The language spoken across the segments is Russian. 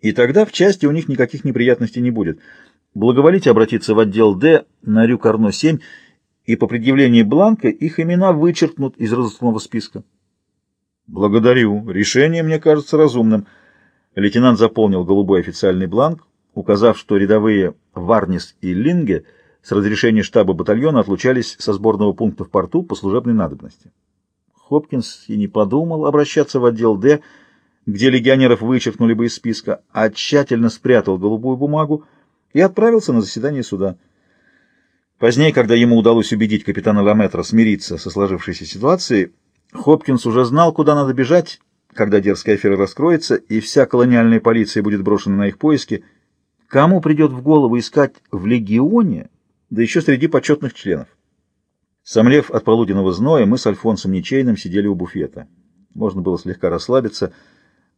И тогда в части у них никаких неприятностей не будет. Благоволите обратиться в отдел Д на Рю-Карно 7, и по предъявлении бланка их имена вычеркнут из разыскного списка. Благодарю. Решение мне кажется разумным. Лейтенант заполнил голубой официальный бланк, указав, что рядовые Варнис и Линге с разрешения штаба батальона отлучались со сборного пункта в порту по служебной надобности. Хопкинс и не подумал обращаться в отдел «Д», где легионеров вычеркнули бы из списка, а тщательно спрятал голубую бумагу и отправился на заседание суда. Позднее, когда ему удалось убедить капитана Ламетра смириться со сложившейся ситуацией, Хопкинс уже знал, куда надо бежать, когда дерзкая афера раскроется, и вся колониальная полиция будет брошена на их поиски. Кому придет в голову искать в легионе, да еще среди почетных членов? Сомлев от полуденного зноя, мы с Альфонсом Ничейным сидели у буфета. Можно было слегка расслабиться,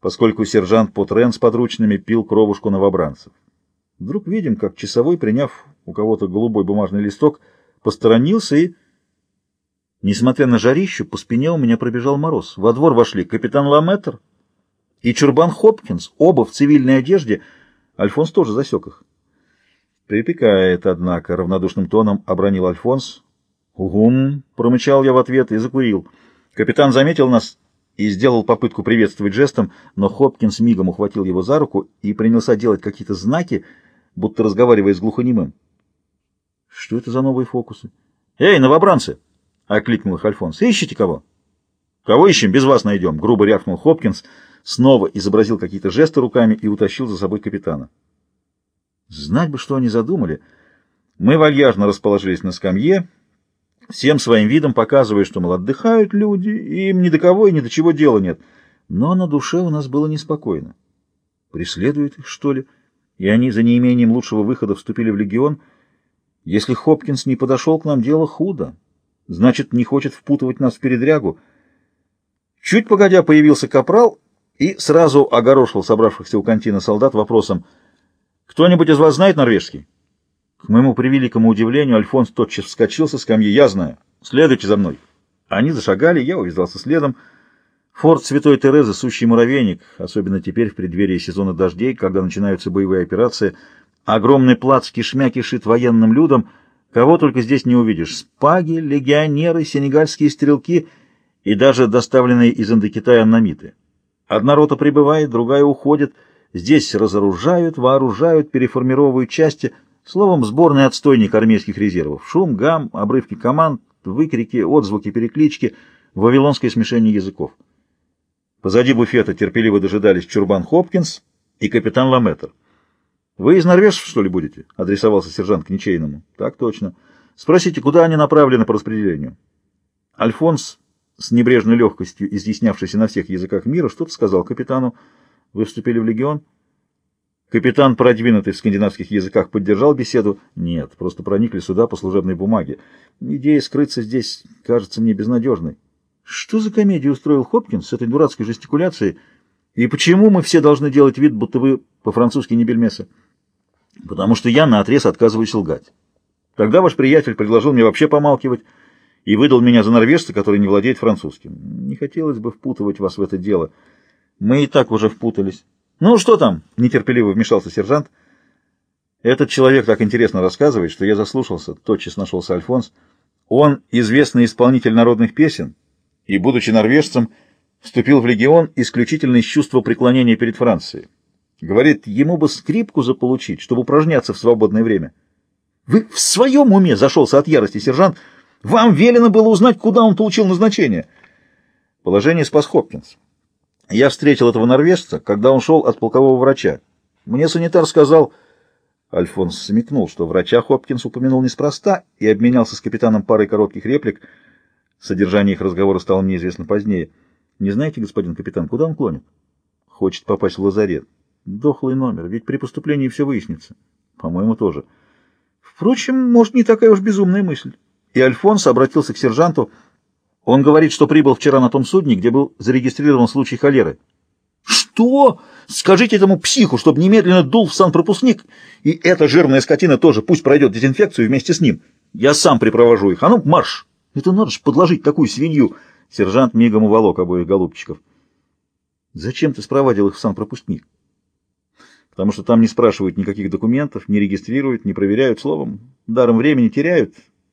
поскольку сержант Потрен с подручными пил кровушку новобранцев. Вдруг видим, как часовой, приняв у кого-то голубой бумажный листок, посторонился и... Несмотря на жарищу, по спине у меня пробежал мороз. Во двор вошли капитан Ламетр и Чурбан Хопкинс, оба в цивильной одежде. Альфонс тоже засек их. «Припекает, однако», — равнодушным тоном обронил Альфонс. «Угум!» — промычал я в ответ и закурил. Капитан заметил нас и сделал попытку приветствовать жестом, но Хопкинс мигом ухватил его за руку и принялся делать какие-то знаки, будто разговаривая с глухонемым. «Что это за новые фокусы?» «Эй, новобранцы!» — окликнул их Альфонс. «Ищете кого?» «Кого ищем? Без вас найдем!» — грубо рявкнул Хопкинс, снова изобразил какие-то жесты руками и утащил за собой капитана. Знать бы, что они задумали. Мы вальяжно расположились на скамье, всем своим видом показывая, что, мол, отдыхают люди, им ни до кого и ни до чего дела нет. Но на душе у нас было неспокойно. Преследуют их, что ли? И они за неимением лучшего выхода вступили в легион. Если Хопкинс не подошел к нам, дело худо. Значит, не хочет впутывать нас в передрягу. Чуть погодя появился капрал и сразу огорошил собравшихся у кантина солдат вопросом «Кто-нибудь из вас знает норвежский?» К моему превеликому удивлению, Альфонс тотчас вскочил со скамьи. «Я знаю. Следуйте за мной». Они зашагали, я увязался следом. Форт Святой Терезы — сущий муравейник, особенно теперь в преддверии сезона дождей, когда начинаются боевые операции. Огромный плац кишмя кишит военным людом. Кого только здесь не увидишь. Спаги, легионеры, сенегальские стрелки и даже доставленные из Индокитая намиты. Одна рота прибывает, другая уходит. Здесь разоружают, вооружают, переформировывают части — Словом, сборный отстойник армейских резервов. Шум, гам, обрывки команд, выкрики, отзвуки, переклички, вавилонское смешение языков. Позади буфета терпеливо дожидались Чурбан Хопкинс и капитан Ламетр. «Вы из норвежцев, что ли, будете?» — адресовался сержант к ничейному. «Так точно. Спросите, куда они направлены по распределению?» Альфонс, с небрежной легкостью, изъяснявшийся на всех языках мира, что-то сказал капитану. «Вы вступили в легион?» Капитан, продвинутый в скандинавских языках, поддержал беседу. Нет, просто проникли сюда по служебной бумаге. Идея скрыться здесь кажется мне безнадежной. Что за комедию устроил Хопкинс с этой дурацкой жестикуляцией? И почему мы все должны делать вид, будто вы по-французски не бельмеса? Потому что я наотрез отказываюсь лгать. Тогда ваш приятель предложил мне вообще помалкивать и выдал меня за норвежца, который не владеет французским. Не хотелось бы впутывать вас в это дело. Мы и так уже впутались. «Ну, что там?» — нетерпеливо вмешался сержант. «Этот человек так интересно рассказывает, что я заслушался», — тотчас нашелся Альфонс. «Он известный исполнитель народных песен и, будучи норвежцем, вступил в легион исключительно из чувства преклонения перед Францией. Говорит, ему бы скрипку заполучить, чтобы упражняться в свободное время». «Вы в своем уме?» — зашелся от ярости сержант. «Вам велено было узнать, куда он получил назначение». Положение спас Хопкинс. Я встретил этого норвежца, когда он шел от полкового врача. Мне санитар сказал... Альфонс смекнул, что врача Хопкинс упомянул неспроста и обменялся с капитаном парой коротких реплик. Содержание их разговора стало мне известно позднее. «Не знаете, господин капитан, куда он клонит?» «Хочет попасть в лазарет». «Дохлый номер, ведь при поступлении все выяснится». «По-моему, тоже». Впрочем, может, не такая уж безумная мысль. И Альфонс обратился к сержанту. Он говорит, что прибыл вчера на том судне, где был зарегистрирован случай холеры. Что? Скажите этому психу, чтобы немедленно дул в санпропускник, и эта жирная скотина тоже пусть пройдет дезинфекцию вместе с ним. Я сам припровожу их. А ну, марш! Это надо же подложить такую свинью. Сержант мигом уволок обоих голубчиков. Зачем ты спровадил их в санпропускник? потому что там не спрашивают никаких документов, не регистрируют, не проверяют словом. Даром времени теряют,